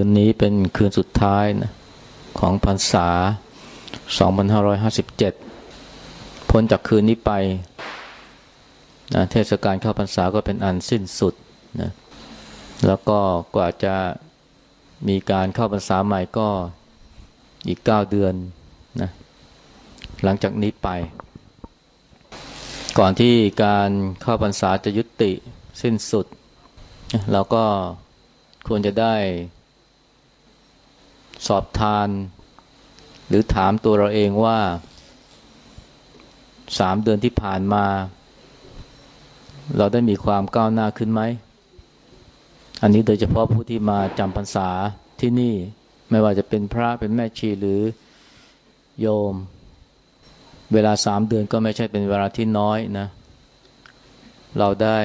คืนนี้เป็นคืนสุดท้ายนะของพรรษา 2557 พ้นจากคืนนี้ไปนะเทศกาลเข้าพรรษาก็เป็นอันสิ้นสุดนะแล้วก็กว่าจะมีการเข้าพรรษาใหม่ก็อีก 9 เดือนนะหลังจากนี้ไป ก่อนที่การเข้าพรรษาจะยุติสิ้นสุด เราก็ควรจะได้ สอบทาน หรือถามตัวเราเองว่าสามเดือนที่ผ่านมา เราได้มีความก้าวหน้าขึ้นไหม อันนี้โดยเฉพาะผู้ที่มาจำพรรษาที่นี่ไม่ว่าจะเป็นพระเป็นแม่ชีหรือโยม เวลาสามเดือนก็ไม่ใช่เป็นเวลาที่น้อยนะ เราได้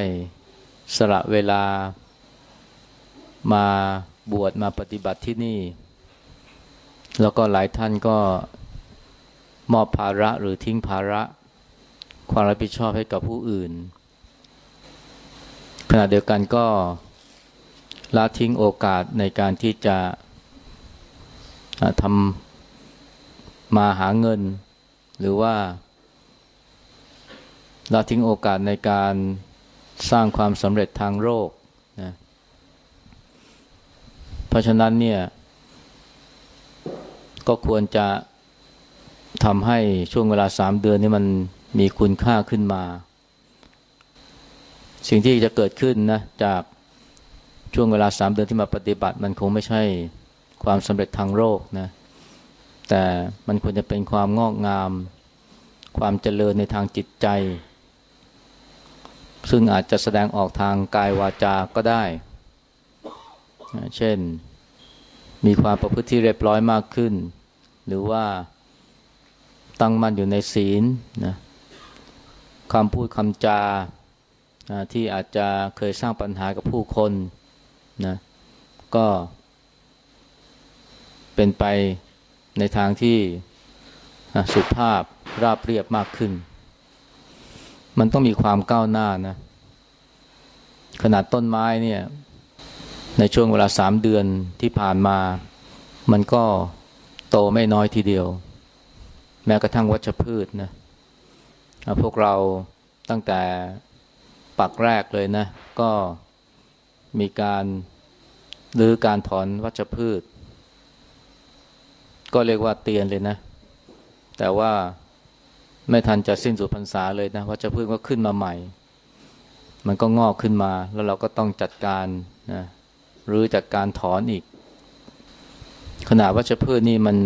สละเวลามาบวชมาปฏิบัติที่นี่ แล้วก็หลายท่านก็มอบภาระหรือทิ้งภาระ ความรับผิดชอบให้กับผู้อื่น ขณะเดียวกันก็ละทิ้งโอกาสในการที่จะทำมาหาเงิน หรือว่าละทิ้งโอกาสในการสร้างความสำเร็จทางโลกนะเพราะฉะนั้นเนี่ย ก็ควรจะทำให้ช่วงเวลาสามเดือนนี้มันมีคุณค่าขึ้นมา สิ่งที่จะเกิดขึ้นนะจากช่วงเวลาสามเดือนที่มาปฏิบัติ มันคงไม่ใช่ความสำเร็จทางโลกนะแต่มันควรจะเป็นความงอกงาม ความเจริญในทางจิตใจ ซึ่งอาจจะแสดงออกทางกายวาจาก็ได้ เช่น มีความประพฤติที่เรียบร้อยมากขึ้น หรือว่าตั้งมั่นอยู่ในศีลนะคำพูดคำจาที่อาจจะเคยสร้างปัญหากับผู้คนนะก็ เป็นไปในทางที่สุภาพราบเรียบมากขึ้น มันต้องมีความก้าวหน้านะขนาดต้นไม้เนี่ย ในช่วงเวลาสามเดือนที่ผ่านมา มันก็โตไม่น้อยทีเดียว แม้กระทั่งวัชพืชนะพวกเราตั้งแต่ปักแรกเลยนะ ก็มีการหรือการถอนวัชพืช ก็เรียกว่าเตียนเลยนะ แต่ว่าไม่ทันจะสิ้นสุดพรรษาเลยนะวัชพืชก็ขึ้นมาใหม่ มันก็งอกขึ้นมาแล้วเราก็ต้องจัดการนะ หรือจากการถอนอีกขณะวัชพืชนี่มัน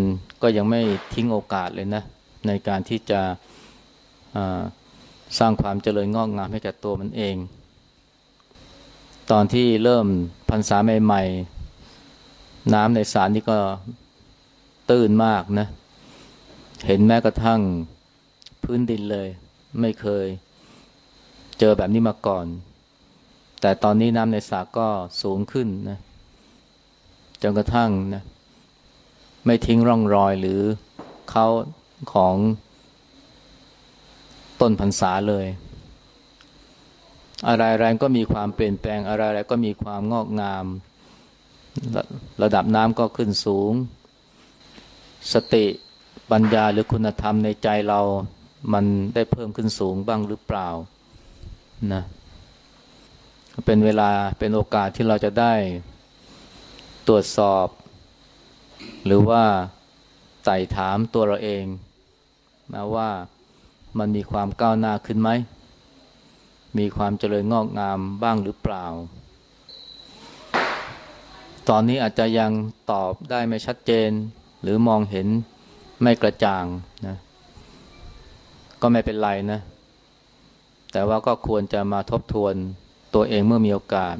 ก็ยังไม่ทิ้งโอกาสเลยนะ ในการที่จะสร้างความเจริญงอกงามให้กับตัวมันเอง ตอนที่เริ่มพรรษาใหม่ๆ น้ำในสารนี่ก็ตื้นมากนะ เห็นแม้กระทั่งพื้นดินเลย ไม่เคย เจอแบบนี้มาก่อน แต่ตอนนี้น้ำในสระก็สูงขึ้นนะจนกระทั่งนะไม่ทิ้งร่องรอยหรือเขาของต้นพรรษาเลย อะไรอะไรก็มีความเปลี่ยนแปลงอะไรอะไรก็มีความงอกงามระระดับน้ำก็ขึ้นสูง สติปัญญาหรือคุณธรรมในใจเรามันได้เพิ่มขึ้นสูงบ้างหรือเปล่านะ เป็นเวลาเป็นโอกาสที่เราจะได้ตรวจสอบ หรือว่าไต่ถามตัวเราเองนะว่ามันมีความก้าวหน้าขึ้นไหม มีความเจริญงอกงามบ้างหรือเปล่า ตอนนี้อาจจะยังตอบได้ไม่ชัดเจน หรือมองเห็นไม่กระจ่างนะก็ไม่เป็นไรนะ แต่ว่าก็ควรจะมาทบทวน ตัวเองเมื่อมีโอกาส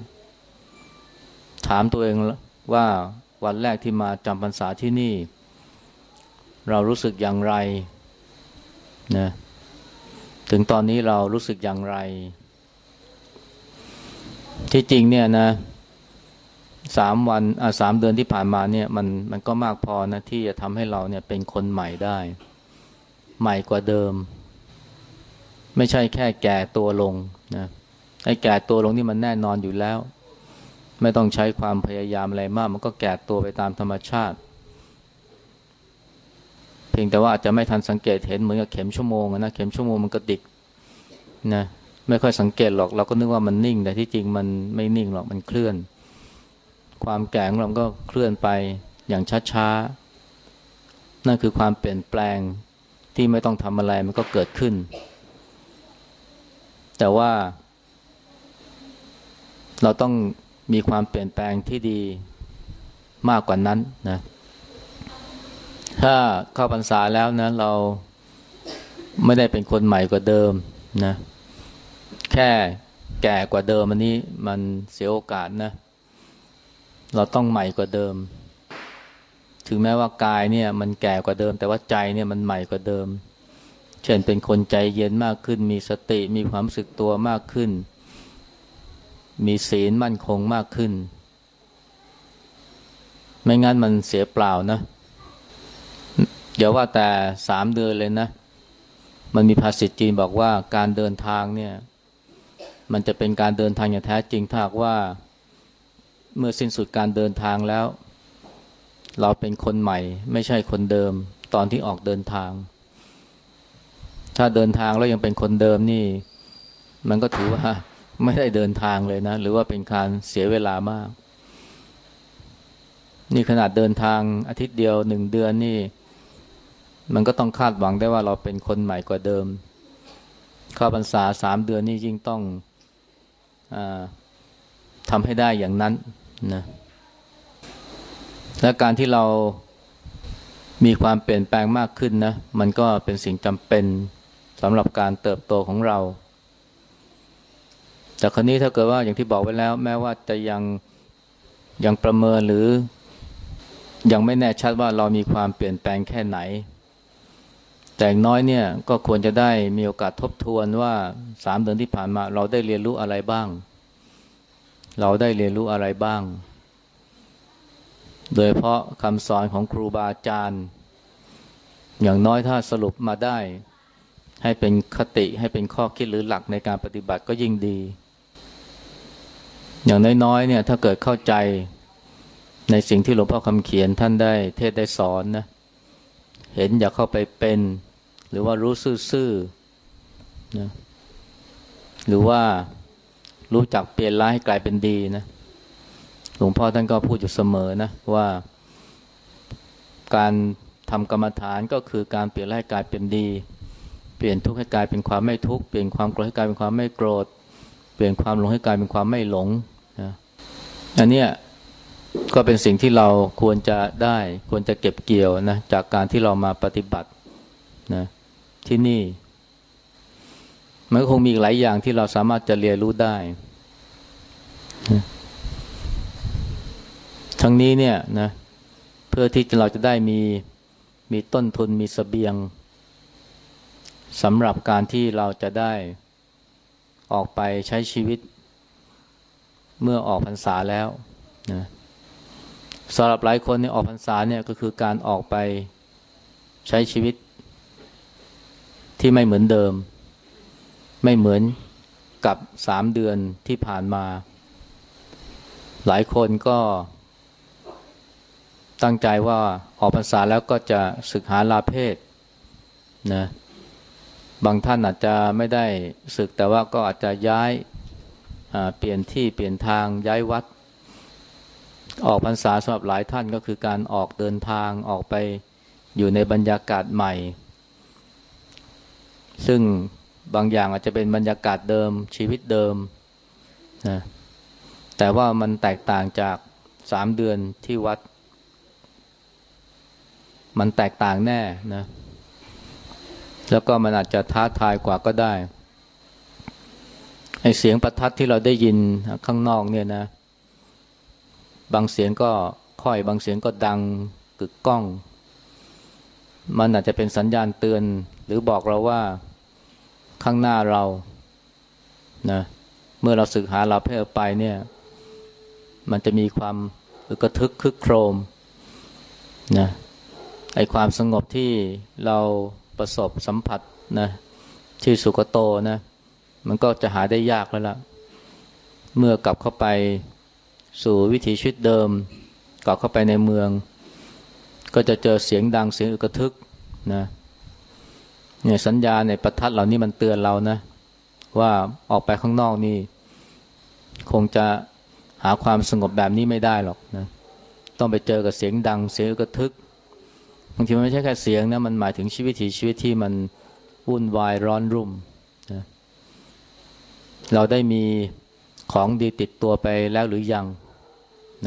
ถามตัวเองว่าวันแรกที่มาจำพรรษาที่นี่ เรารู้สึกอย่างไรนะถึงตอนนี้เรารู้สึกอย่างไร ที่จริงเนี่ยนะสามวันอ่าสามเดือนที่ผ่านมาเนี่ยมันมันก็มากพอนะที่จะทำให้เราเนี่ยเป็นคนใหม่ได้ ใหม่กว่าเดิม ไม่ใช่แค่แก่ตัวลงนะ ไอ้แก่ตัวลงนี่มันแน่นอนอยู่แล้ว ไม่ต้องใช้ความพยายามอะไรมาก มันก็แก่ตัวไปตามธรรมชาติ เพียงแต่ว่าอาจจะไม่ทันสังเกตเห็นเหมือนกับเข็มชั่วโมงนะเข็มชั่วโมงมันก็ดิกนะไม่ค่อยสังเกตหรอกเราก็นึกว่ามันนิ่ง แต่ที่จริงมันไม่นิ่งหรอกมันเคลื่อน ความแก่ของเราก็เคลื่อนไปอย่างช้าๆนั่นคือความเปลี่ยนแปลงที่ไม่ต้องทำอะไรมันก็เกิดขึ้น แต่ว่า เราต้องมีความเปลี่ยนแปลงที่ดีมากกว่านั้นนะถ้าเข้าพรรษาแล้วนะ เราไม่ได้เป็นคนใหม่กว่าเดิมนะ แค่แก่กว่าเดิมอันนี้มันเสียโอกาสนะ เราต้องใหม่กว่าเดิม ถึงแม้ว่ากายเนี่ย มันแก่กว่าเดิม แต่ว่าใจเนี่ยมันใหม่กว่าเดิม เช่นเป็นคนใจเย็นมากขึ้น มีสติมีความสึกตัวมากขึ้น มีศีลมั่นคงมากขึ้น ไม่งั้นมันเสียเปล่านะอย่าว่าแต่สามเดือนเลยนะ มันมีภาษิตจีนบอกว่าการเดินทางเนี่ย มันจะเป็นการเดินทางอย่างแท้จริงถ้าว่า เมื่อสิ้นสุดการเดินทางแล้ว เราเป็นคนใหม่ ไม่ใช่คนเดิม ตอนที่ออกเดินทาง ถ้าเดินทางแล้วยังเป็นคนเดิมนี่ มันก็ถือว่า ไม่ได้เดินทางเลยนะ หรือว่าเป็นการเสียเวลามาก นี่ขนาดเดินทางอาทิตย์เดียวหนึ่งเดือนนี่ มันก็ต้องคาดหวังได้ว่าเราเป็นคนใหม่กว่าเดิม เข้าพรรษาสามเดือนนี่ยิ่งต้องอทำให้ได้อย่างนั้นนะและการที่เรามีความเปลี่ยนแปลงมากขึ้นนะ มันก็เป็นสิ่งจำเป็นสำหรับการเติบโตของเรา แต่ครนี้ถ้าเกิดว่าอย่างที่บอกไว้แล้ว แม้ว่าจะยังยังประเมินหรือ ยังไม่แน่ชัดว่าเรามีความเปลี่ยนแปลงแค่ไหน แต่น้อยเนี่ยก็ควรจะได้มีโอกาสทบทวนว่าสามเดือนที่ผ่านมา เราได้เรียนรู้อะไรบ้าง เราได้เรียนรู้อะไรบ้าง โดยเพราะคำสอนของครูบาอาจารย์อย่างน้อยถ้าสรุปมาได้ ให้เป็นคติให้เป็นข้อคิดหรือหลักในการปฏิบัติก็ยิ่งดี อย่างน้อยๆเนี่ยถ้าเกิดเข้าใจในสิ่งที่หลวงพ่อคำเขียนท่านได้เทศได้สอนนะเห็นอยากเข้าไปเป็น หรือว่ารู้ซื่อๆนะหรือว่ารู้จักเปลี่ยนร้ายให้กลายเป็นดีนะหลวงพ่อท่านก็พูดอยู่เสมอนะว่า การทำกรรมฐานก็คือการเปลี่ยนร้ายกลายเป็นดี เปลี่ยนทุกข์ให้กลายเป็นความไม่ทุกข์เปลี่ยนความโกรธให้กลายเป็นความไม่โกรธเปลี่ยนความหลงให้กลายเป็นความไม่หลง อันนี้ก็เป็นสิ่งที่เราควรจะได้ควรจะเก็บเกี่ยวนะจากการที่เรามาปฏิบัตินะที่นี่ มันคงมีหลายอย่างที่เราสามารถจะเรียนรู้ได้นะทั้งนี้เนี่ยนะเพื่อที่เราจะได้มีมีต้นทุนมีสเสบียงสำหรับการที่เราจะได้ออกไปใช้ชีวิต เมื่อออกพรรษาแล้วนะสำหรับหลายคนเนี่ยออกพรรษาเนี่ยก็คือการออกไปใช้ชีวิต ที่ไม่เหมือนเดิม ไม่เหมือนกับสามเดือนที่ผ่านมา หลายคนก็ตั้งใจว่าออกพรรษาแล้วก็จะศึกหาลาเพศนะบางท่านอาจจะไม่ได้ศึกแต่ว่าก็อาจจะย้าย เปลี่ยนที่เปลี่ยนทางย้ายวัด ออกพรรษาสำหรับหลายท่านก็คือการออกเดินทางออกไปอยู่ในบรรยากาศใหม่ ซึ่งบางอย่างอาจจะเป็นบรรยากาศเดิมชีวิตเดิมนะแต่ว่ามันแตกต่างจากสามเดือนที่วัด มันแตกต่างแน่นะ แล้วก็มันอาจจะท้าทายกว่าก็ได้ เสียงประทัดที่เราได้ยินข้างนอกเนี่ยนะ บางเสียงก็ค่อยบางเสียงก็ดังกึกก้อง มันอาจจะเป็นสัญญาณเตือน หรือบอกเราว่าข้างหน้าเรานะเมื่อเราศึกหาเราเพศไปเนี่ย มันจะมีความกระทึกคึกโครมนะไอความสงบที่เราประสบสัมผัสนะที่สุกโตนะ มันก็จะหาได้ยากแล้วล่ะ เมื่อกลับเข้าไปสู่วิถีชีวิตเดิม กลับเข้าไปในเมือง ก็จะเจอเสียงดังเสียงอึกระทึกนะเนี่ยสัญญาในประทัดเหล่านี้มันเตือนเรานะ ว่าออกไปข้างนอกนี่ คงจะหาความสงบแบบนี้ไม่ได้หรอกนะ ต้องไปเจอกับเสียงดังเสียงอึกระทึกบางทีมันไม่ใช่แค่เสียงนะมันหมายถึงชีวิตชีวิตที่มันวุ่นวายร้อนรุ่ม เราได้มีของดีติดตัวไปแล้วหรือยัง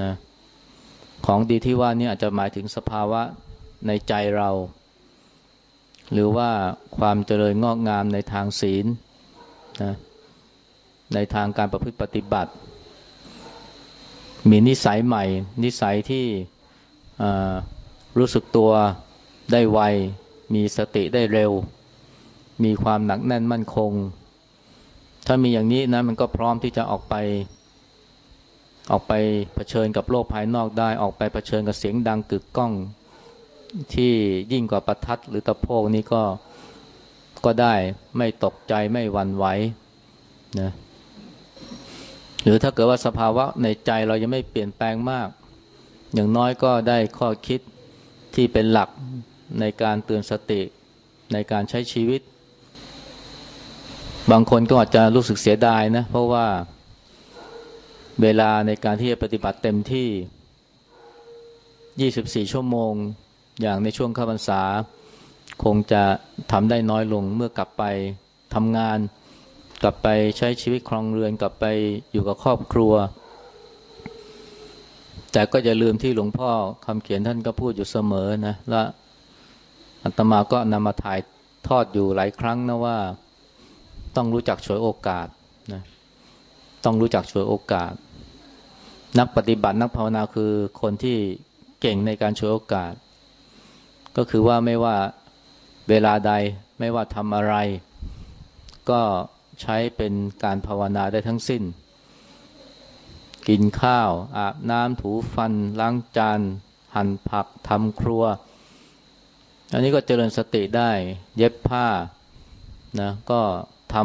นะของดีที่ว่านี่อาจจะหมายถึงสภาวะในใจเรา หรือว่าความเจริญงอกงามในทางศีลนะในทางการประพฤติปฏิบัติ มีนิสัยใหม่ นิสัยที่รู้สึกตัวได้ไว มีสติได้เร็ว มีความหนักแน่นมั่นคง ถ้ามีอย่างนี้นะมันก็พร้อมที่จะออกไป ออกไปเผชิญกับโลกภายนอกได้ ออกไปเผชิญกับเสียงดังกึกก้องที่ยิ่งกว่าประทัดหรือตะโพกนี้ก็ก็ได้ไม่ตกใจไม่หวั่นไหวนะหรือถ้าเกิดว่าสภาวะในใจเรายังไม่เปลี่ยนแปลงมาก อย่างน้อยก็ได้ข้อคิดที่เป็นหลักในการเตือนสติในการใช้ชีวิต บางคนก็อาจจะรู้สึกเสียดายนะ เพราะว่าเวลาในการที่จะปฏิบัติเต็มที่ 24 ชั่วโมง อย่างในช่วงข้าพรรษา คงจะทำได้น้อยลงเมื่อกลับไปทำงาน กลับไปใช้ชีวิตครองเรือน กลับไปอยู่กับครอบครัว แต่ก็อย่าลืมที่หลวงพ่อคำเขียนท่านก็พูดอยู่เสมอนะ และอัตมาก็นำมาถ่ายทอดอยู่หลายครั้งนะว่า ต้องรู้จักฉวยโอกาสนะต้องรู้จักฉวยโอกาส นักปฏิบัตินักภาวนาคือคนที่เก่งในการช่วยโอกาส ก็คือว่าไม่ว่าเวลาใดไม่ว่าทำอะไร ก็ใช้เป็นการภาวนาได้ทั้งสิ้น กินข้าว อาบน้ำถูฟัน ล้างจาน หั่นผักทำครัว อันนี้ก็เจริญสติได้ เย็บผ้านะก็ ท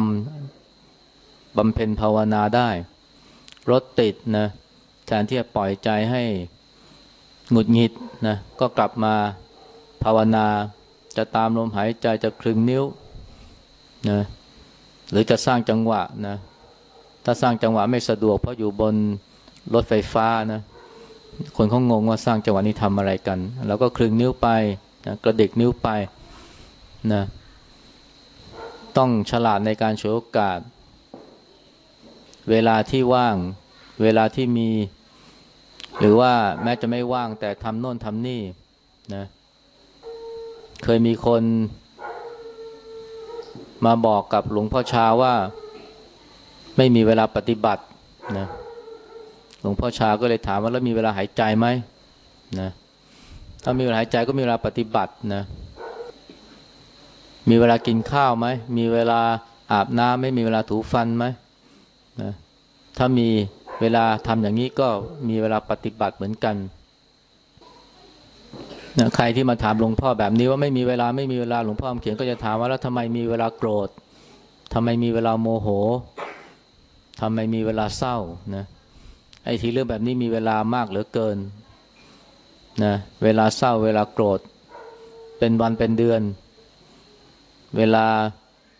ำบำเพ็ญภาวนาได้ รถติดนะแทนที่จะปล่อยใจให้หงุดหงิดนะก็กลับมาภาวนาจะตามลมหายใจจะคลึงนิ้วนะหรือจะสร้างจังหวะนะถ้าสร้างจังหวะไม่สะดวก เพราะอยู่บนรถไฟฟ้านะคนเขางงว่าสร้างจังหวะนี้ทำอะไรกันเราก็คลึงนิ้วไปนะกระดิกนิ้วไปนะ ต้องฉลาดในการฉวยโอกาส เวลาที่ว่าง เวลาที่มี หรือว่าแม้จะไม่ว่างแต่ทำโน่นทำนี่นะเคยมีคนมาบอกกับหลวงพ่อชาว่าไม่มีเวลาปฏิบัตินะหลวงพ่อชาก็เลยถามว่าแล้วมีเวลาหายใจไหมนะถ้ามีเวลาหายใจก็มีเวลาปฏิบัตินะ มีเวลากินข้าวไหม มีเวลาอาบน้ำไม่มีเวลาถูฟันไหมนะถ้ามีเวลาทำอย่างนี้ก็มีเวลาปฏิบัติเหมือนกันนะใครที่มาถามหลวงพ่อแบบนี้ว่าไม่มีเวลาไม่มีเวลาหลวงพ่อเขียนก็จะถามว่าแล้วทำไมมีเวลาโกรธทำไมมีเวลาโมโหทำไมมีเวลาเศร้านะไอ้ทีเรื่องแบบนี้มีเวลามากเหลือเกินนะเวลาเศร้าเวลาโกรธ เป็นวันเป็นเดือน เวลา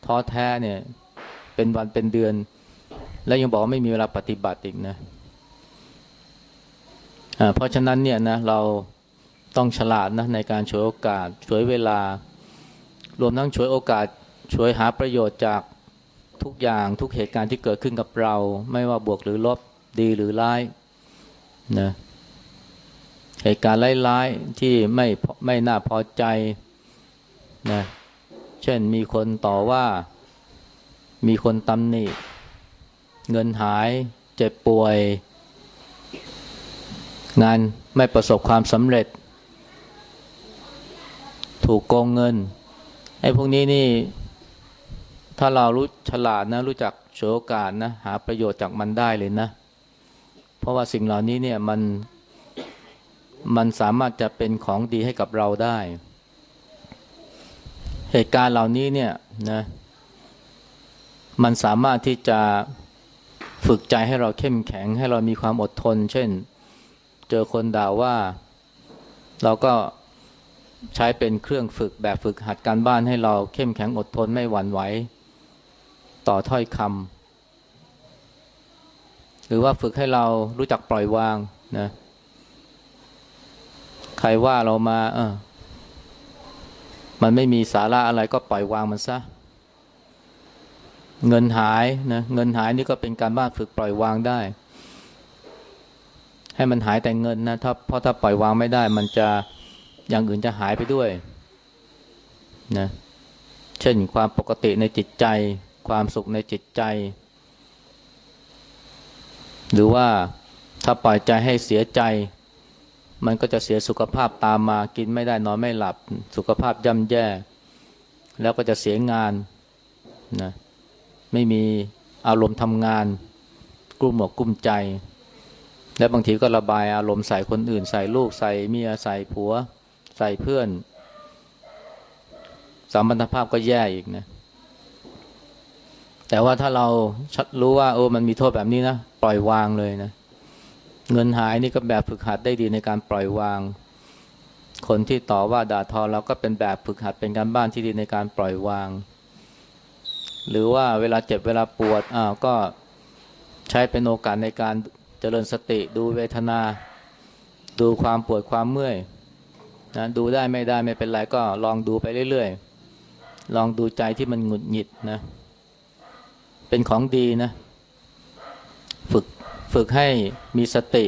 ท้อแท้เนี่ยเป็นวันเป็นเดือน แล้วยังบอกว่าไม่มีเวลาปฏิบัติอีกนะเพราะฉะนั้นเนี่ยนะเราต้องฉลาดนะในการช่วยโอกาสช่วยเวลา รวมทั้งช่วยโอกาสช่วยหาประโยชน์จากทุกอย่างทุกเหตุการณ์ที่เกิดขึ้นกับเรา ไม่ว่าบวกหรือลบดีหรือร้ายนะเหตุการณ์ร้ายๆที่ไม่ไม่น่าพอใจนะ เช่นมีคนต่อว่า มีคนตำหนิ เงินหาย เจ็บป่วย งานไม่ประสบความสำเร็จ ถูกโกงเงิน ไอ้พวกนี้นี่ ถ้าเรารู้ฉลาดนะ รู้จักโฉโอกาสนะ หาประโยชน์จากมันได้เลยนะ เพราะว่าสิ่งเหล่านี้เนี่ยมันมันสามารถจะเป็นของดีให้กับเราได้ เหตุการณ์เหล่านี้เนี่ยนะมันสามารถที่จะฝึกใจให้เราเข้มแข็ง ให้เรามีความอดทน เช่น เจอคนด่าว่า เราก็ใช้เป็นเครื่องฝึกแบบฝึกหัดการบ้านให้เราเข้มแข็งอดทนไม่หวั่นไหวต่อถ้อยคำหรือว่าฝึกให้เรารู้จักปล่อยวางนะใครว่าเรามา เออ มันไม่มีสาระอะไรก็ปล่อยวางมันซะ เงินหายนะเงินหายนี่ก็เป็นการบ้านฝึกปล่อยวางได้ ให้มันหายแต่เงินนะถ้าเพราะถ้าปล่อยวางไม่ได้ มันจะอย่างอื่นจะหายไปด้วยนะเช่นความปกติในจิตใจ ความสุขในจิตใจ หรือว่าถ้าปล่อยใจให้เสียใจ มันก็จะเสียสุขภาพตามมากินไม่ได้นอนไม่หลับ สุขภาพย่ำแย่ แล้วก็จะเสียงานนะไม่มีอารมณ์ทำงานกลุ้มอกกลุ้มใจ และบางทีก็ระบายอารมณ์ใส่คนอื่น ใส่ลูกใส่เมียใส่ผัว ใส่เพื่อนสัมพันธภาพก็แย่อีกนะแต่ว่าถ้าเรารู้ว่า โอ้มันมีโทษแบบนี้นะ ปล่อยวางเลยนะ เงินหายนี่ก็แบบฝึกหัดได้ดีในการปล่อยวาง คนที่ต่อว่าด่าทอเราก็เป็นแบบฝึกหัดเป็นการบ้านที่ดีในการปล่อยวาง หรือว่าเวลาเจ็บเวลาปวดอ้าวก็ใช้เป็นโอกาสในการเจริญสติดูเวทนา ดูความปวดความเมื่อยนะดูได้ไม่ได้ไม่เป็นไรก็ลองดูไปเรื่อยๆ ลองดูใจที่มันหงุดหงิดนะ เป็นของดีนะ ฝึก ฝึกให้มีสติ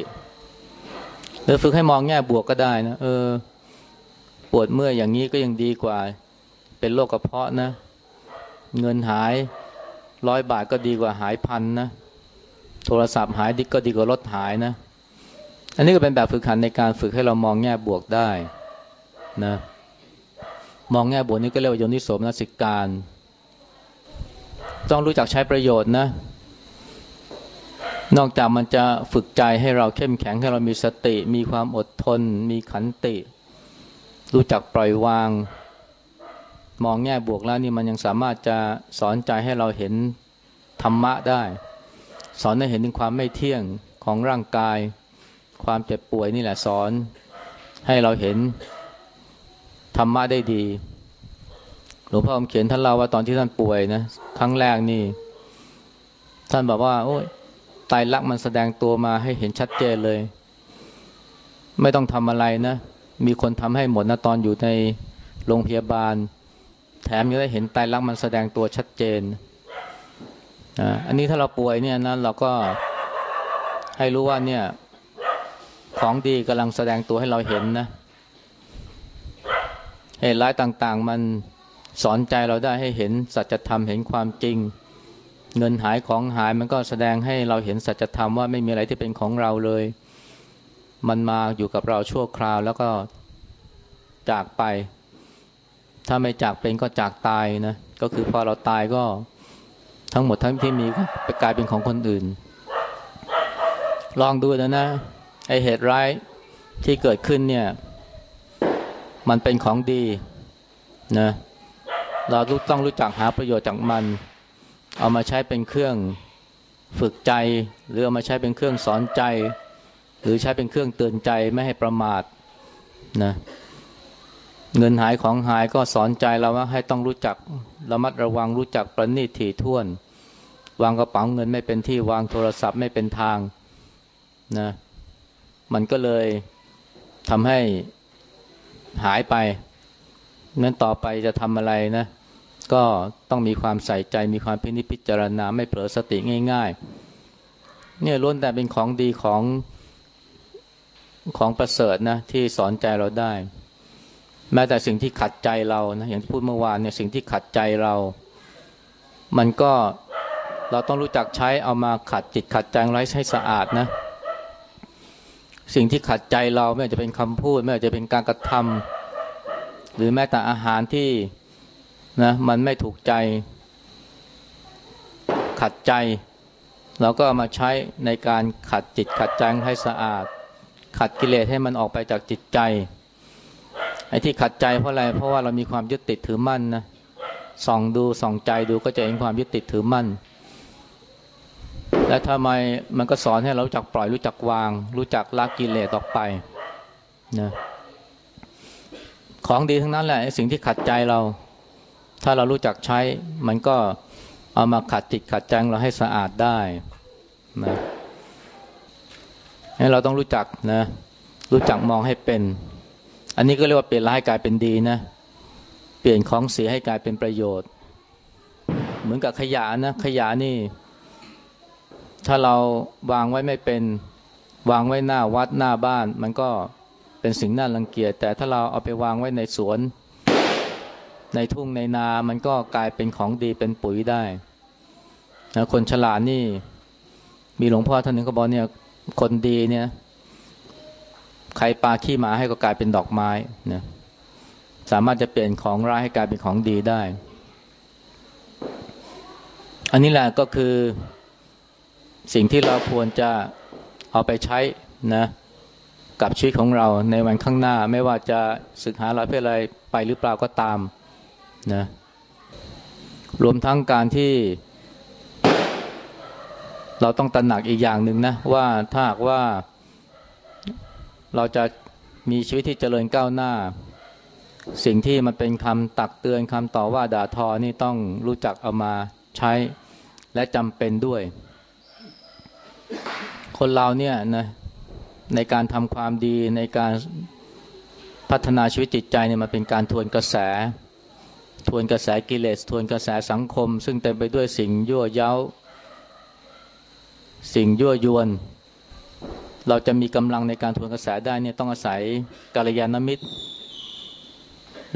หรือฝึกให้มองแง่บวกก็ได้นะเออ ปวดเมื่อยอย่างนี้ก็ยังดีกว่า เป็นโรคกระเพาะนะ เงินหายร้อยบาทก็ดีกว่าหายพันนะ โทรศัพท์หายดิก็ดีกว่ารถหายนะ อันนี้ก็เป็นแบบฝึกหัดในการฝึกให้เรามองแง่บวกได้นะ มองแง่บวกนี่ก็เรียกว่าโยนิโสมนสิการ ต้องรู้จักใช้ประโยชน์นะ นอกจากมันจะฝึกใจให้เราเข้มแข็งให้เรามีสติ มีความอดทน มีขันติ รู้จักปล่อยวาง มองแง่บวกแล้วนี่มันยังสามารถจะสอนใจให้เราเห็นธรรมะได้ สอนให้เห็นถึงความไม่เที่ยงของร่างกาย ความเจ็บป่วยนี่แหละสอน ให้เราเห็นธรรมะได้ดี หลวงพ่อคำเขียนท่านเล่าว่าตอนที่ท่านป่วยนะครั้งแรกนี่ ท่านบอกว่า โอ้ย ตายรักมันแสดงตัวมาให้เห็นชัดเจนเลย ไม่ต้องทำอะไรนะ มีคนทำให้หมดนะตอนอยู่ในโรงพยาบาล แถมยังได้เห็นไตรลักษณ์มันแสดงตัวชัดเจนอ่อันนี้ถ้าเราป่วยเนี่ยนะเราก็ให้รู้ว่าเนี่ยของดีกำลังแสดงตัวให้เราเห็นนะเหตุร้ายต่าง ๆ มันสอนใจเราได้ให้เห็นสัจธรรมเห็นความจริง เงินหายของหายมันก็แสดงให้เราเห็นสัจธรรมว่าไม่มีอะไรที่เป็นของเราเลย มันมาอยู่กับเราชั่วคราวแล้วก็จากไป ถ้าไม่จากเป็นก็จากตายนะ ก็คือพอเราตายก็ทั้งหมดทั้งที่มีก็ไปกลายเป็นของคนอื่น ลองดูนะนะไอเหตุร้ายที่เกิดขึ้นเนี่ย มันเป็นของดีนะ เราต้องรู้จักหาประโยชน์จากมัน เอามาใช้เป็นเครื่องฝึกใจ หรือเอามาใช้เป็นเครื่องสอนใจ หรือใช้เป็นเครื่องเตือนใจไม่ให้ประมาทนะเงินหายของหายก็สอนใจเราว่าให้ต้องรู้จักระมัดระวังรู้จักประณีตถี่ถ้วน วางกระเป๋าเงินไม่เป็นที่วางโทรศัพท์ไม่เป็นทางนะมันก็เลยทำให้หายไปนั้นต่อไปจะทำอะไรนะ ก็ต้องมีความใส่ใจมีความพินิจพิจารณาไม่เผลอสติง่ายๆ เนี่ยล้วนแต่เป็นของดีของของประเสริฐนะที่สอนใจเราได้ แม้แต่สิ่งที่ขัดใจเรานะอย่างที่พูดเมื่อวานเนี่ยสิ่งที่ขัดใจเรา มันก็เราต้องรู้จักใช้เอามาขัดจิตขัดใจไร้ให้สะอาดนะ สิ่งที่ขัดใจเราไม่ว่าจะเป็นคำพูด ไม่ว่าจะเป็นการกระทำหรือแม้แต่อาหารที่ นะมันไม่ถูกใจ ขัดใจ เราก็ามาใช้ในการขัดจิตขัดใจให้สะอาด ขัดกิเลสให้มันออกไปจากจิตใจไอ้ที่ขัดใจเพราะอะไรเพราะว่าเรามีความยึดติดถือมั่นนะส่องดูส่องใจดูก็จะเห็นความยึดติดถือมั่น และทำไมมันก็สอนให้เรารู้จักปล่อยรู้จักวาง รู้จักละกิเลสออกไปนะของดีทั้งนั้นแหละสิ่งที่ขัดใจเรา ถ้าเรารู้จักใช้ มันก็เอามาขัดจิตขัดใจเราให้สะอาดได้นะให้เราต้องรู้จักนะ รู้จักมองให้เป็น อันนี้ก็เรียกว่าเปลี่ยนร้ายกลายเป็นดีนะ เปลี่ยนของเสียให้กลายเป็นประโยชน์ เหมือนกับขยะนะ ขยะนี่ ถ้าเราวางไว้ไม่เป็น วางไว้หน้าวัดหน้าบ้าน มันก็เป็นสิ่งน่ารังเกียจ แต่ถ้าเราเอาไปวางไว้ในสวน ในทุ่งในนา มันก็กลายเป็นของดีเป็นปุ๋ยได้นะคนฉลาดนี่ มีหลวงพ่อท่านหนึ่งเขาบอกเนี่ย คนดีเนี่ย ใครปาขี้หมาให้ก็กลายเป็นดอกไม้นะสามารถจะเปลี่ยนของร้ายให้กลายเป็นของดีได้ อันนี้แหละก็คือสิ่งที่เราควรจะเอาไปใช้นะกับชีวิตของเราในวันข้างหน้า ไม่ว่าจะศึกหาเราเพื่ออะไรไปหรือเปล่าก็ตาม นะรวมทั้งการที่ เราต้องตระหนักอีกอย่างหนึ่งนะ ว่าถ้าหากว่า เราจะมีชีวิตที่เจริญก้าวหน้า สิ่งที่มันเป็นคำตักเตือนคำต่อว่าด่าทอนี่ต้องรู้จักเอามาใช้และจำเป็นด้วย คนเราเนี่ยนะในการทำความดีในการพัฒนาชีวิตจิตใจเนี่ยมันเป็นการทวนกระแส ทวนกระแสกิเลส ทวนกระแสสังคม ซึ่งเต็มไปด้วยสิ่งยั่วเย้า สิ่งยั่วยวน เราจะมีกำลังในการทวนกระแสได้เนี่ยต้องอาศัยกาลยานมิตร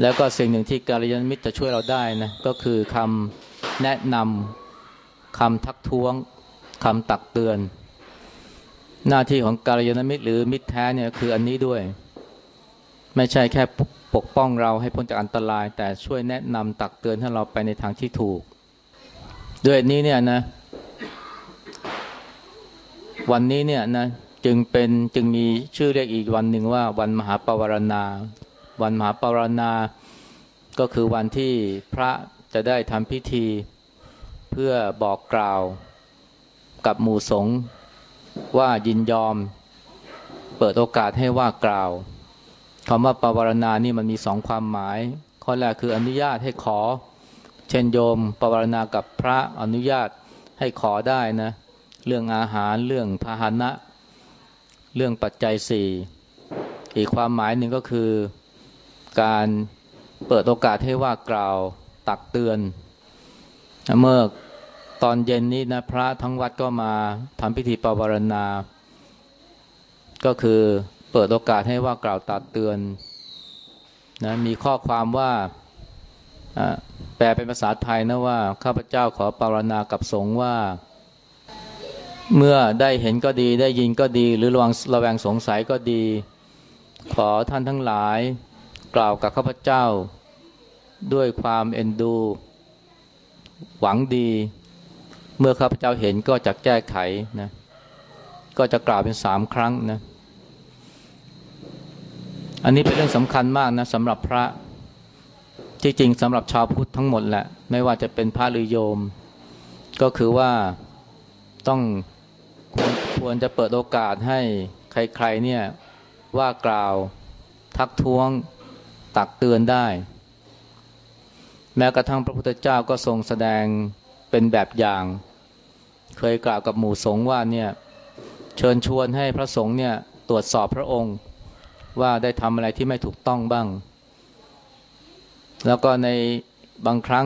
แล้วก็สิ่งหนึ่งที่กาลยานมิตรจะช่วยเราได้นะก็คือคำแนะนำคำทักท้วงคำตักเตือน หน้าที่ของกาลยานมิตรหรือมิตรแท้เนี่ยคืออันนี้ด้วย ไม่ใช่แค่ ปกป้องเราให้พ้นจากอันตราย แต่ช่วยแนะนำตักเตือนให้เราไปในทางที่ถูก ด้วยนี้เนี่ยนะ วันนี้เนี่ยนะจึงเป็นจึงมีชื่อเรียกอีกวันหนึ่งว่า วันมหาปวารณา วันมหาปวารณา ก็คือวันที่พระจะได้ทำพิธีเพื่อบอกกล่าวกับหมู่สงฆ์ว่ายินยอม เปิดโอกาสให้ว่ากล่าว คำว่าปวารณานี่มันมีสองความหมาย ข้อแรกคืออนุญาตให้ขอ เช่นโยมปวารณากับพระอนุญาตให้ขอได้นะ เรื่องอาหารเรื่องพาหนะ เรื่องปัจจัยสี่อีกความหมายหนึ่งก็คือการเปิดโอกาสให้ว่ากล่าวตักเตือน เมื่อตอนเย็นนี้นะพระทั้งวัดก็มาทำพิธีปวารณา ก็คือ เปิดโอกาสให้ว่ากล่าวตักเตือนนะมีข้อความว่าแปลเป็นภาษาไทยนะว่า ข้าพเจ้าขอปารณากับสงฆ์ว่า เมื่อได้เห็นก็ดีได้ยินก็ดี หรือระวังระแวงสงสัยก็ดี ขอท่านทั้งหลาย กล่าวกับข้าพเจ้า ด้วยความเอ็นดู หวังดี เมื่อข้าพเจ้าเห็นก็จะแก้ไขนะก็จะกล่าวเป็นสามครั้งนะ อันนี้เป็นเรื่องสำคัญมากนะสำหรับพระที่จริงสำหรับชาวพุทธทั้งหมดแหละ ไม่ว่าจะเป็นพระหรือโยม ก็คือว่าต้องควรควรจะเปิดโอกาสให้ใครๆเนี่ยว่ากล่าวทักท้วงตักเตือนได้ แม้กระทั่งพระพุทธเจ้าก็ทรงแสดงเป็นแบบอย่าง เคยกล่าวกับหมู่สงฆ์ว่าเนี่ยเชิญชวนให้พระสงฆ์เนี่ยตรวจสอบพระองค์ ว่าได้ทำอะไรที่ไม่ถูกต้องบ้าง แล้วก็ในบางครั้ง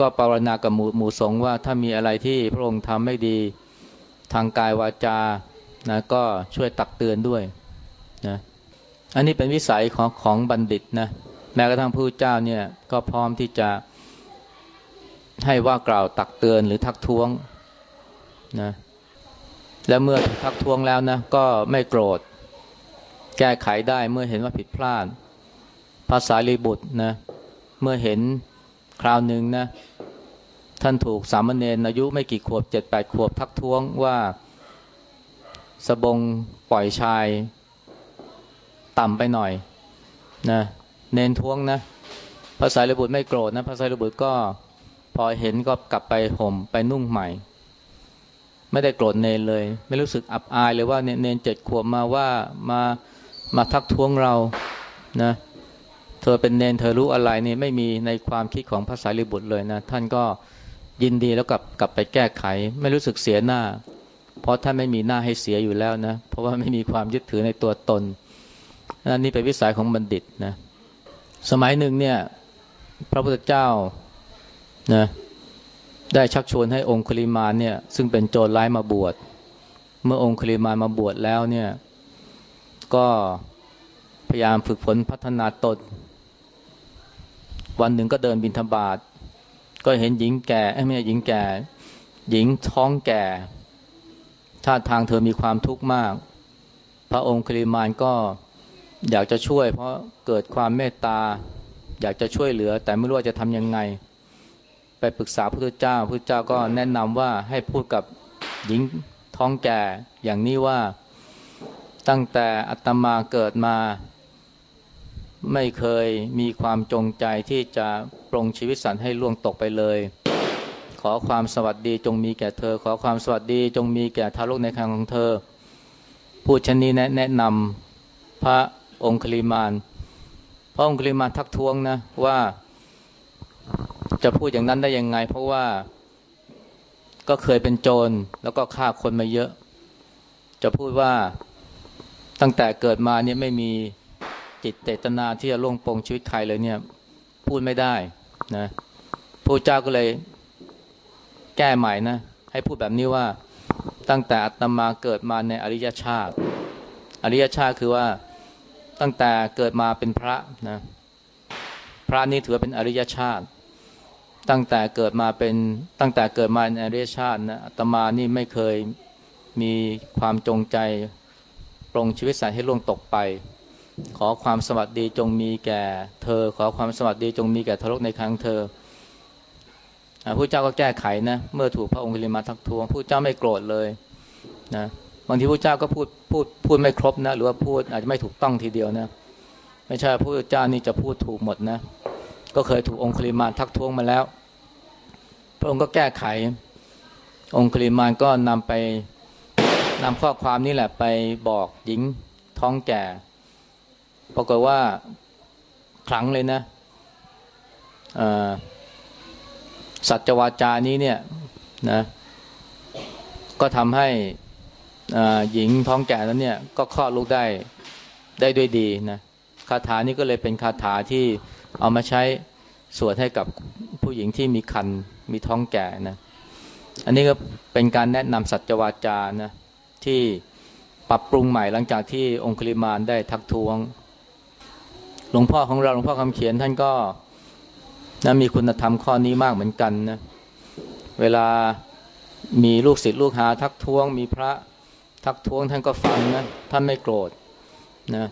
ก็ปรารณากับหมู่หมู่สงฆ์ว่าถ้ามีอะไรที่พระองค์ทำไม่ดีทางกายวาจานะก็ช่วยตักเตือนด้วยนะอันนี้เป็นวิสัยของของบัณฑิตนะแม้กระทั่งพระเจ้าเนี่ยก็พร้อมที่จะให้ว่ากล่าวตักเตือนหรือทักท้วงนะและเมื่อทักท้วงแล้วนะก็ไม่โกรธ แก้ไขได้เมื่อเห็นว่าผิดพลาด ภาษาลีบุตรนะ เมื่อเห็นคราวหนึ่งนะ ท่านถูกสามเณรอายุไม่กี่ขวบเจ็ดแปดขวบทักท้วงว่า สบงปล่อยชาย ต่ำไปหน่อยนะเนนท้วงนะภาษาลีบุตรไม่โกรธนะภาษาลีบุตรก็พอเห็นก็กลับไปห่มไปนุ่งใหม่ ไม่ได้โกรธเนนเลย ไม่รู้สึกอับอายเลยว่าเนนเจ็ดขวบมาว่ามา มาทักท้วงเรานะเธอเป็นเนนเธอรู้อะไรนี่ไม่มีในความคิดของภาษาลิบุตรเลยนะ ท่านก็ยินดีแล้วกลับกลับไปแก้ไข ไม่รู้สึกเสียหน้า เพราะท่านไม่มีหน้าให้เสียอยู่แล้วนะเพราะว่าไม่มีความยึดถือในตัวตนนั่นนี่เป็นวิสัยของบัณฑิตนะสมัยหนึ่งเนี่ย พระพุทธเจ้านะได้ชักชวนให้องคุลิมานเนี่ย ซึ่งเป็นโจรร้ายมาบวชเมื่อองคุลิมานมาบวชแล้วเนี่ย ก็พยายามฝึกฝนพัฒนาตน วันหนึ่งก็เดินบินธบาตก็เห็นหญิงแก่ไม่ใช่หญิงแก่ หญิงท้องแก่ท่าทางเธอมีความทุกข์มาก พระองค์คลิมานก็อยากจะช่วย เพราะเกิดความเมตตา อยากจะช่วยเหลือ แต่ไม่รู้ว่าจะทำยังไง ไปปรึกษาพระพุทธเจ้าพระพุทธเจ้าก็แนะนำว่าให้พูดกับหญิงท้องแก่อย่างนี้ว่า ตั้งแต่อัตมาเกิดมา ไม่เคยมีความจงใจที่จะปรงชีวิตสัตว์ให้ล่วงตกไปเลย ขอความสวัสดีจงมีแก่เธอ ขอความสวัสดีจงมีแก่ทารกในครรภ์ของเธอพูดชนี้แนะนำพระองค์คลิมานพระองค์คลิมานทักท้วงนะว่าจะพูดอย่างนั้นได้ยังไง เพราะว่าก็เคยเป็นโจรแล้วก็ฆ่าคนมาเยอะ จะพูดว่า ตั้งแต่เกิดมาเนี่ยไม่มีจิตเจตนาที่จะล่วงปงชีวิตใครเลยเนี่ย พูดไม่ได้นะพระเจ้าก็เลยแก้ใหม่นะ ให้พูดแบบนี้ว่าตั้งแต่อัตมาเกิดมาในอริยชาติ อริยชาติคือว่าตั้งแต่เกิดมาเป็นพระนะพระนี่ถือเป็นอริยชาติ ตั้งแต่เกิดมาเป็นตั้งแต่เกิดมาในอริยชาตินะอัตมานี่ไม่เคยมีความจงใจ ปรงชีวิตสัตว์ให้ล่วงตกไป ขอความสวัสดีจงมีแก่ เธอ ขอความสวัสดีจงมีแก่ทารกในครั้งเธอพระเจ้าก็แก้ไขนะ เมื่อถูกพระองค์ลิมาทักท้วงพระเจ้าไม่โกรธเลยนะบางทีพระเจ้าก็พูดพูดพูดไม่ครบนะ หรือว่าพูดอาจจะไม่ถูกต้องทีเดียวนะ ไม่ใช่พระเจ้านี่จะพูดถูกหมดนะ ก็เคยถูกองค์ลิมาทักท้วงมาแล้ว พระองค์ก็แก้ไข องค์ลิมานก็นำไป นำข้อความนี้แหละไปบอกหญิงท้องแก่ปรากฏว่าครั้งเลยนะสัจวาจานี้เนี่ยนะก็ทำให้หญิงท้องแก่นั้นเนี่ยก็คลอดลูกได้ได้ด้วยดีนะคาถานี้ก็เลยเป็นคาถาที่เอามาใช้สวดให้กับผู้หญิงที่มีคันมีท้องแก่นะอันนี้ก็เป็นการแนะนำสัจวาจานะ ที่ปรับปรุงใหม่หลังจากที่องคุลิมานได้ทักท้วง หลวงพ่อของเราหลวงพ่อคำเขียนท่านก็นะมีคุณธรรมข้อนี้มากเหมือนกันนะเวลามีลูกศิษย์ลูกหาทักท้วง มีพระทักท้วงท่านก็ฟังนะท่านไม่โกรธนะ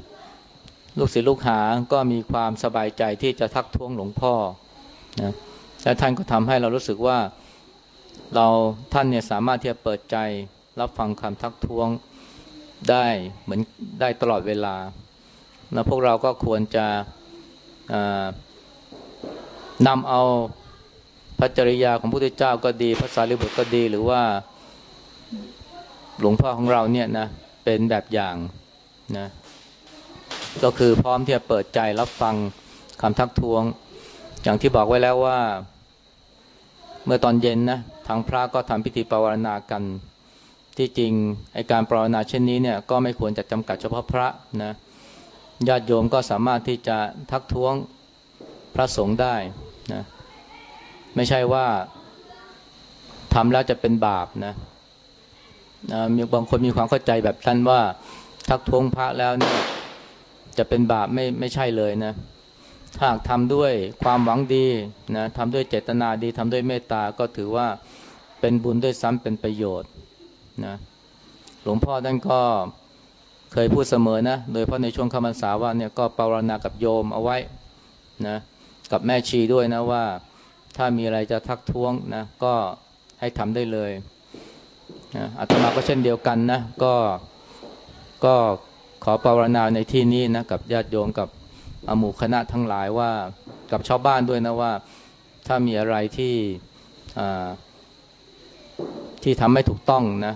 ลูกศิษย์ลูกหาก็มีความสบายใจที่จะทักท้วงหลวงพ่อนะและท่านก็ทำให้เรารู้สึกว่าเราท่านเนี่ยสามารถที่จะเปิดใจ รับฟังคำทักท้วงได้เหมือนได้ตลอดเวลานะพวกเราก็ควรจะนำเอาพระจริยาของพระพุทธเจ้าก็ดี พระสารีบุตรก็ดี หรือว่า หลวงพ่อของเราเนี่ยนะเป็นแบบอย่างนะก็คือพร้อมที่จะเปิดใจรับฟังคำทักท้วง อย่างที่บอกไว้แล้วว่า เมื่อตอนเย็นนะทางพระก็ทำพิธีปวารณากัน ที่จริงไอการปวารณาเช่นนี้เนี่ยก็ไม่ควรจะจำกัดเฉพาะพระนะญาติโยมก็สามารถที่จะทักท้วงพระสงฆ์ได้นะไม่ใช่ว่าทำแล้วจะเป็นบาปนะนะมีบางคนมีความเข้าใจแบบท่านว่า ทักท้วงพระแล้วเนี่ยจะเป็นบาปไม่ไม่ใช่เลยนะหากทำด้วยความหวังดีนะทำด้วยเจตนาดีทำด้วยเมตตาก็ถือว่าเป็นบุญด้วยซ้ำเป็นประโยชน์ นะหลวงพ่อท่านก็เคยพูดเสมอนะ โดยเพราะในช่วงคำพรรษาว่าเนี่ยก็ปรารณากับโยมเอาไว้นะกับแม่ชีด้วยนะว่าถ้ามีอะไรจะทักท้วงนะก็ให้ทำได้เลยนะอาตมาก็เช่นเดียวกันนะก็ก็ขอปรารณาในที่นี้นะกับญาติโยมกับอหมู่คณะทั้งหลายว่ากับชาวบ้านด้วยนะว่าถ้ามีอะไรที่ ที่ทำให้ถูกต้องนะ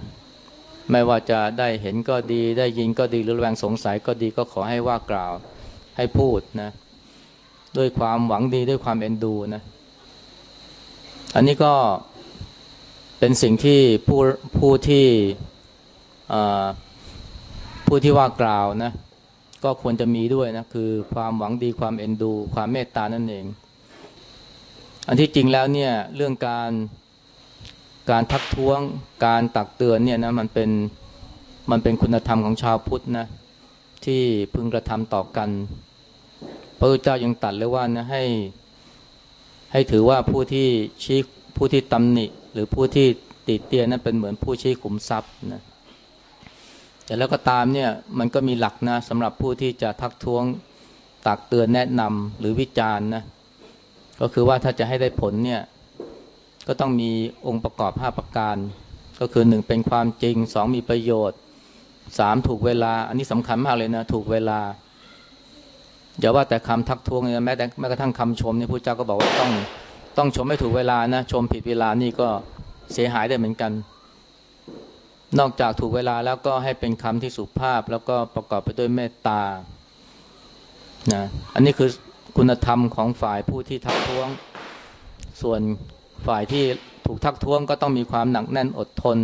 ไม่ว่าจะได้เห็นก็ดี ได้ยินก็ดีหรือแวงสงสัยก็ดีก็ขอให้ว่ากล่าวให้พูดนะ ด้วยความหวังดีด้วยความเอ็นดูนะ อันนี้ก็เป็นสิ่งที่ผู้ผู้ที่ผู้ที่ว่ากล่าวนะ ก็ควรจะมีด้วยนะ คือความหวังดีความเอ็นดู ความเมตตานั่นเอง อันที่จริงแล้วเนี่ยเรื่องการ การทักท้วงการตักเตือนเนี่ยนะมันเป็นมันเป็นคุณธรรมของชาวพุทธนะที่พึงกระทำต่อกัน พระพุทธเจ้ายังตัดเลยว่านะให้ให้ถือว่าผู้ที่ชี้ผู้ที่ตำหนิ หรือผู้ที่ติเตียนนั้นเป็นเหมือนผู้ชี้ขุมทรัพย์นะแต่แล้วก็ตามเนี่ยมันก็มีหลักนะสำหรับผู้ที่จะทักท้วงตักเตือนแนะนำหรือวิจารณ์นะก็คือว่าถ้าจะให้ได้ผลเนี่ย ก็ต้องมีองค์ประกอบห้าประการ ก็คือหนึ่งเป็นความจริงสองมีประโยชน์สามถูกเวลา อันนี้สำคัญมากเลยนะ ถูกเวลาอย่าว่าแต่คำทักท้วงเลยแม้แต่แม้กระทั่งคำชมเนี่ยพระเจ้าก็บอกว่าต้องต้องชมไม่ถูกเวลานะ ชมผิดเวลานี่ก็เสียหายได้เหมือนกัน นอกจากถูกเวลาแล้วก็ให้เป็นคำที่สุภาพ แล้วก็ประกอบไปด้วยเมตตานะอันนี้คือคุณธรรมของฝ่ายผู้ที่ทักท้วงส่วน ฝ่ายที่ถูกทักท้วงก็ต้องมีความหนักแน่นอดทน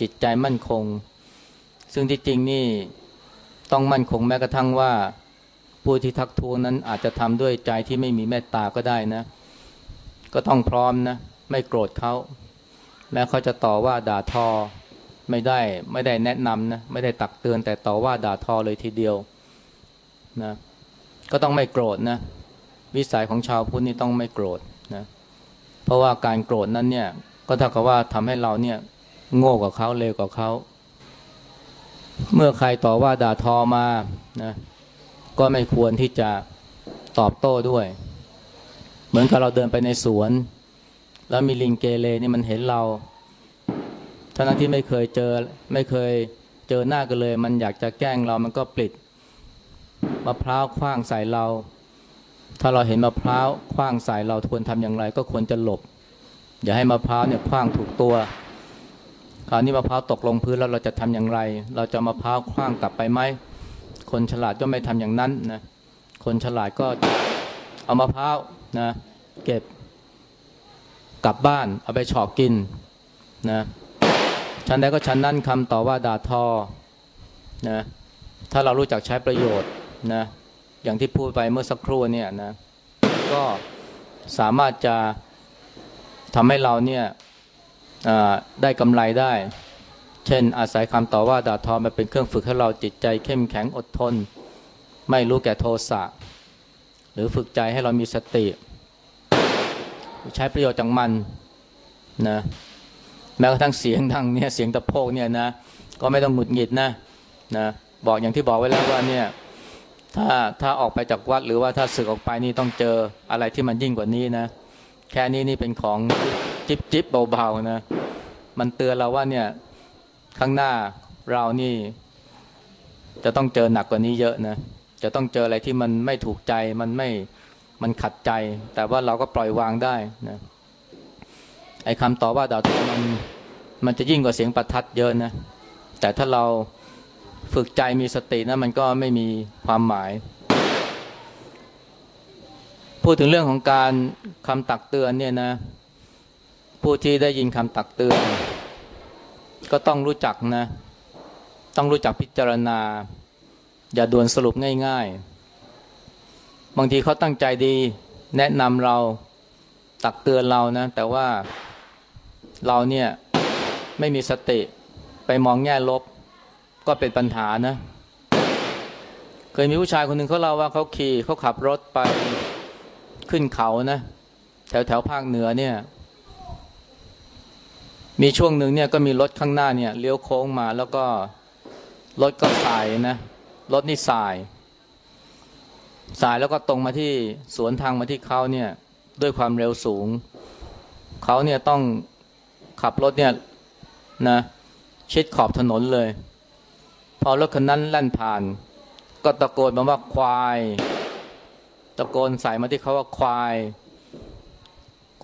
จิตใจมั่นคง ซึ่งที่จริงนี่ต้องมั่นคงแม้กระทั่งว่าผู้ที่ทักท้วงนั้นอาจจะทำด้วยใจที่ไม่มีเมตตาก็ได้นะ ก็ต้องพร้อมนะ ไม่โกรธเขาแม้เขาจะต่อว่าด่าทอไม่ได้ไม่ได้แนะนำนะไม่ได้ตักเตือนแต่ต่อว่าด่าทอเลยทีเดียวนะก็ต้องไม่โกรธนะ วิสัยของชาวพุทธนี่ต้องไม่โกรธนะ ราะว่าการโกรธนั้นเนี่ย ก็เท่ากับว่าทำให้เราเนี่ย โง่กว่าเขาเลวกว่าเขา เมื่อใครต่อว่าด่าทอมานะก็ไม่ควรที่จะตอบโต้ด้วย เหมือนกับเราเดินไปในสวน แล้วมีลิงเกเรนี่มันเห็นเราทั้งที่ไม่เคยเจอไม่เคยเจอหน้ากันเลย มันอยากจะแกล้งเรามันก็ปลิดมะพร้าวคว้างใส่เรา ถ้าเราเห็นมะพร้าวคว้างใส่เราควรทำอย่างไร ก็ควรจะหลบ อย่าให้มะพร้าวเนี่ยคว้างถูกตัวคราวนี้มะพร้าวตกลงพื้นแล้วเราจะทำอย่างไร เราจะมะพร้าวคว้างกลับไปไหมคนฉลาดก็ไม่ทำอย่างนั้นนะคนฉลาดก็เอามะพร้าวนะเก็บกลับบ้านเอาไปฉอกกินนะชั้นใดก็ชั้นนั้นคำต่อว่าด่าทอนะถ้าเรารู้จักใช้ประโยชน์นะ อย่างที่พูดไปเมื่อสักครู่เนี่ยนะ ก็สามารถจะทำให้เราเนี่ยได้กำไรได้ เช่น อาศัยคำต่อว่าด่าทอมาเป็นเครื่องฝึกให้เราจิตใจเข้มแข็งอดทน ไม่รู้แก่โทสะหรือฝึกใจให้เรามีสติ ใช้ประโยชน์จากมันนะแม้กระทั่งเสียงดังเนี่ยเสียงตะโพกเนี่ยนะ ก็ไม่ต้องหงุดหงิดนะนะบอกอย่างที่บอกไว้แล้วว่าเนี่ย ถ้าถ้าออกไปจากวัดหรือว่าถ้าสึกออกไปนี่ต้องเจออะไรที่มันยิ่งกว่านี้นะ แค่นี้นี่เป็นของจิบจิบเบาๆนะ มันเตือนเราว่าเนี่ยข้างหน้าเรานี่ จะต้องเจอหนักกว่านี้เยอะนะ จะต้องเจออะไรที่มันไม่ถูกใจมันไม่มันขัดใจ แต่ว่าเราก็ปล่อยวางได้นะไอ้คำต่อว่าด่าทอมันมันจะยิ่งกว่าเสียงประทัดเยอะนะ แต่ถ้าเรา ฝึกใจมีสตินะมันก็ไม่มีความหมาย พูดถึงเรื่องของการคำตักเตือนเนี่ยนะ ผู้ที่ได้ยินคำตักเตือน ก็ต้องรู้จักนะ ต้องรู้จักพิจารณา อย่าด่วนสรุปง่าย ๆ บางทีเขาตั้งใจดี แนะนำเราตักเตือนเรานะ แต่ว่าเราเนี่ยไม่มีสติไปมองแง่ลบ ก็เป็นปัญหานะ เคยมีผู้ชายคนหนึ่งเขาเล่าว่าเขาขี่เขาขับรถไปขึ้นเขานะแถวแถวภาคเหนือเนี่ย มีช่วงหนึ่งเนี่ยก็มีรถข้างหน้าเนี่ยเลี้ยวโค้งมาแล้วก็รถก็สายนะรถนี่สาย สายแล้วก็ตรงมาที่สวนทางมาที่เขาเนี่ย ด้วยความเร็วสูงเขาเนี่ยต้องขับรถเนี่ยนะชิดขอบถนนเลย พอรถคันนั้นแล่นผ่าน ก็ตะโกนมาว่าควาย ตะโกนใส่มาที่เขาว่าควาย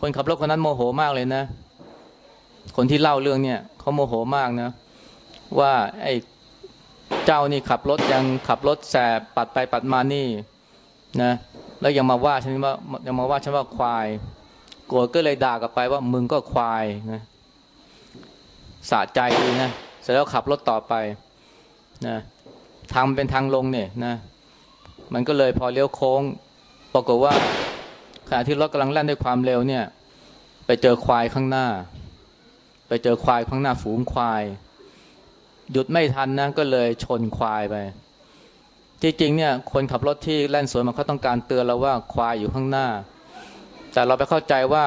คนขับรถคนนั้นโมโหมากเลยนะ คนที่เล่าเรื่องเนี่ยเขาโมโหมากนะ ว่าไอ้เจ้านี่ขับรถยังขับรถแสบปัดไปปัดมานี่นะ แล้วยังมาว่าฉันว่ายังมาว่าฉันว่าควายโกรธก็เลยด่ากลับไปว่ามึงก็ควายนะสะใจดีนะเสร็จแล้วขับรถต่อไป นะทางเป็นทางลงเนี่ยนะ มันก็เลยพอเลี้ยวโค้งปรากฏว่าขณะที่รถกำลังแล่นด้วยความเร็วเนี่ย ไปเจอควายข้างหน้า ไปเจอควายข้างหน้าฝูงควาย หยุดไม่ทันนะก็เลยชนควายไปจริงๆเนี่ยคนขับรถที่แล่นสวนมันเขาต้องการเตือนเราว่าควายอยู่ข้างหน้า แต่เราไปเข้าใจว่า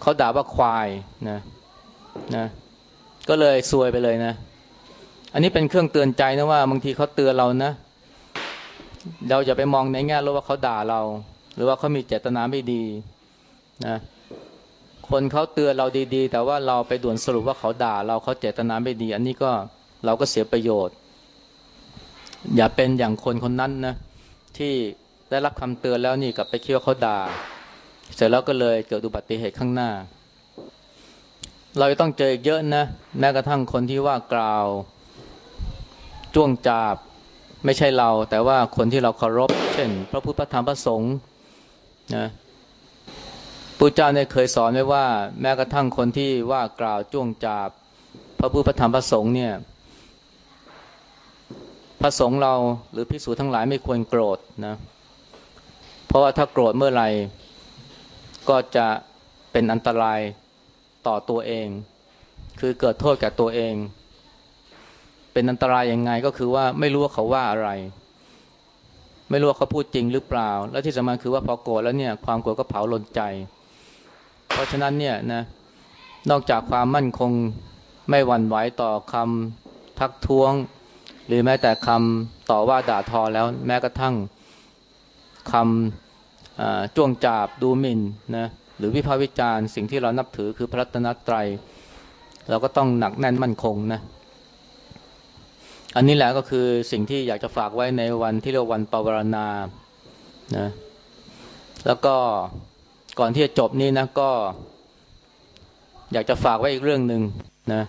เขาด่าว่าควายนะนะ ก็เลยซวยไปเลยนะ อันนี้เป็นเครื่องเตือนใจนะว่าบางทีเขาเตือนเรานะ เราจะไปมองในแง่ลบว่าเขาด่าเรา หรือว่าเขามีเจตนาไม่ดีนะคนเขาเตือนเราดีๆ แต่ว่าเราไปด่วนสรุปว่าเขาด่า เราเขาเจตนาไม่ดี อันนี้ก็เราก็เสียประโยชน์ อย่าเป็นอย่างคนคนนั้นนะที่ได้รับคำเตือนแล้วนี่กลับไปคิดว่าเขาด่า เสร็จแล้วก็เลยเกิดอุบัติเหตุข้างหน้า เราจะต้องเจอเยอะนะแม้กระทั่งคนที่ว่ากล่าว จ้วงจาบไม่ใช่เรา แต่ว่าคนที่เราเคารพ เช่น พระพุทธธรรมพระสงฆ์นะพระเจ้าเนี่ยเคยสอนไว้ว่า แม้กระทั่งคนที่ว่ากล่าวจ้วงจาบ พระพุทธธรรมพระสงฆ์เนี่ยพระสงฆ์เราหรือพิสูจทั้งหลายไม่ควรโกรธนะเพราะว่าถ้าโกรธเมื่อไหร่ ก็จะเป็นอันตรายต่อตัวเอง คือเกิดโทษแก่ตัวเอง เป็นอันตรายยังไงก็คือว่าไม่รู้ว่าเขาว่าอะไร ไม่รู้ว่าเขาพูดจริงหรือเปล่า และที่สำคัญคือว่าพอโกรธแล้วเนี่ยความโกรธก็เผาลนใจ เพราะฉะนั้นเนี่ยนะนอกจากความมั่นคงไม่หวั่นไหวต่อคำทักท้วง หรือแม้แต่คำต่อว่าด่าทอแล้วแม้กระทั่งคำจ้วงจาบดูหมิ่นนะหรือวิพากษ์วิจารณ์สิ่งที่เรานับถือคือพระรัตนตรัย เราก็ต้องหนักแน่นมั่นคงนะ อันนี้แหละก็คือสิ่งที่อยากจะฝากไว้ในวันที่เรียกวันปวารณานะแล้วก็ก่อนที่จะจบนี้นะก็ อยากจะฝากไว้อีกเรื่องหนึ่งนะ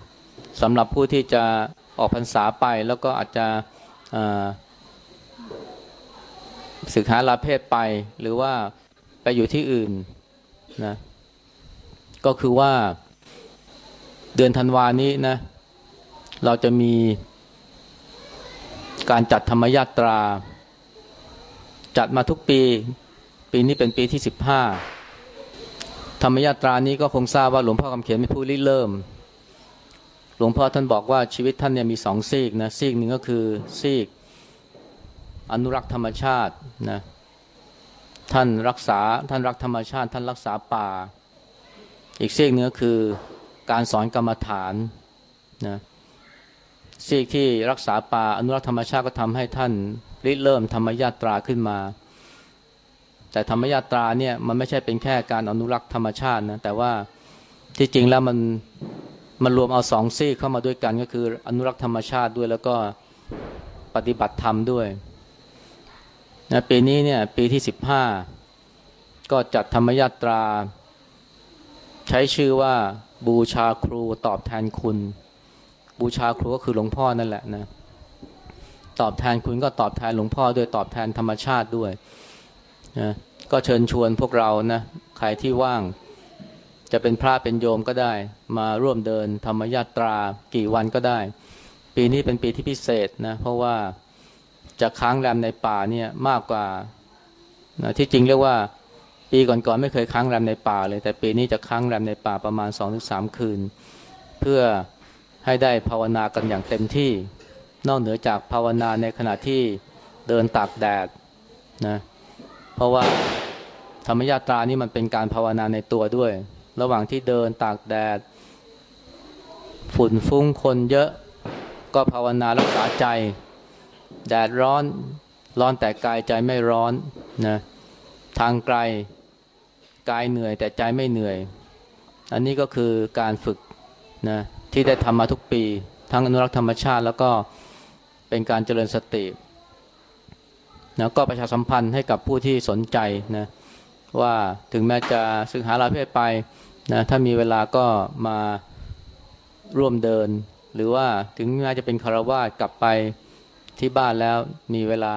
สำหรับผู้ที่จะออกพรรษาไปแล้วก็อาจจะศึกษาลาเพศไป หรือว่าไปอยู่ที่อื่นนะก็คือว่าเดือนธันวานี้นะ เราจะมี การจัดธรรมยาตรา จัดมาทุกปี ปีนี้เป็นปีที่สิบห้าธรรมยาตรานี้ก็คงทราบว่าหลวงพ่อคำเขียนไม่ผู้ริเริ่ม หลวงพ่อท่านบอกว่าชีวิตท่านเนี่ยมีสองซีกนะซีกหนึ่งก็คือซีก อนุรักษ์ธรรมชาตินะท่านรักษาท่านรักธรรมชาติ ท่านรักษาป่า อีกซีกหนึ่งก็คือการสอนกรรมฐานนะ ซีกที่รักษาป่าอนุรักษ์ธรรมชาติก็ทำให้ท่านริเริ่มธรรมยาตราขึ้นมา แต่ธรรมยาตราเนี่ยมันไม่ใช่เป็นแค่การอนุรักษ์ธรรมชาตินะแต่ว่าที่จริงแล้วมันมันรวมเอาสองซี่เข้ามาด้วยกันก็คือ อนุรักษ์ธรรมชาติด้วยแล้วก็ปฏิบัติธรรมด้วยนะปีนี้เนี่ยปีที่สิบห้าก็จัดธรรมยาตรา ใช้ชื่อว่าบูชาครูตอบแทนคุณ บูชาครูก็คือหลวงพ่อนั่นแหละนะ ตอบแทนคุณก็ตอบแทนหลวงพ่อด้วยตอบแทนธรรมชาติด้วยนะก็เชิญชวนพวกเรานะใครที่ว่าง จะเป็นพระเป็นโยมก็ได้ มาร่วมเดินธรรมยาตรากี่วันก็ได้ ปีนี้เป็นปีที่พิเศษนะเพราะว่าจะค้างแรมในป่าเนี่ยมากกว่านะที่จริงเรียกว่าปีก่อนๆไม่เคยค้างแรมในป่าเลย แต่ปีนี้จะค้างแรมในป่าประมาณสองถึงสามคืน เพื่อ ให้ได้ภาวนากันอย่างเต็มที่ นอกเหนือจากภาวนาในขณะที่เดินตากแดดนะเพราะว่าธรรมยาตรานี่มันเป็นการภาวนาในตัวด้วย ระหว่างที่เดินตากแดด ฝุ่นฟุ้งคนเยอะก็ภาวนารักษาใจ แดดร้อนร้อนแต่กายใจไม่ร้อนนะทางไกลกายเหนื่อยแต่ใจไม่เหนื่อย อันนี้ก็คือการฝึกนะ ที่ได้ทำมาทุกปี ทั้งอนุรักษ์ธรรมชาติ แล้วก็เป็นการเจริญสตินะก็ประชาสัมพันธ์ให้กับผู้ที่สนใจนะว่าถึงแม้จะศึกษาลาเพศไปนะถ้ามีเวลาก็มาร่วมเดิน หรือว่าถึงแม้จะเป็นคารวาสกลับไปที่บ้านแล้วมีเวลา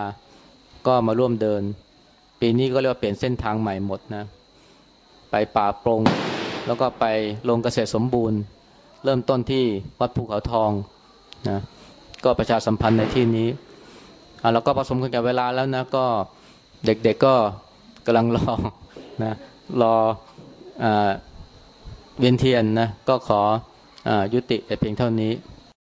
ก็มาร่วมเดิน ปีนี้ก็เรียกว่าเปลี่ยนเส้นทางใหม่หมดนะ ไปป่าปรง แล้วก็ไปลงเกษตรสมบูรณ์ เริ่มต้นที่วัดภูเขาทองนะก็ประชาสัมพันธ์ในที่นี้อ่าเราก็ผสมกันกับเวลาแล้วนะก็เด็กๆก็กำลังรอนะรออเวียนเทียนนะก็ขออยุติแต่เพียงเท่านี้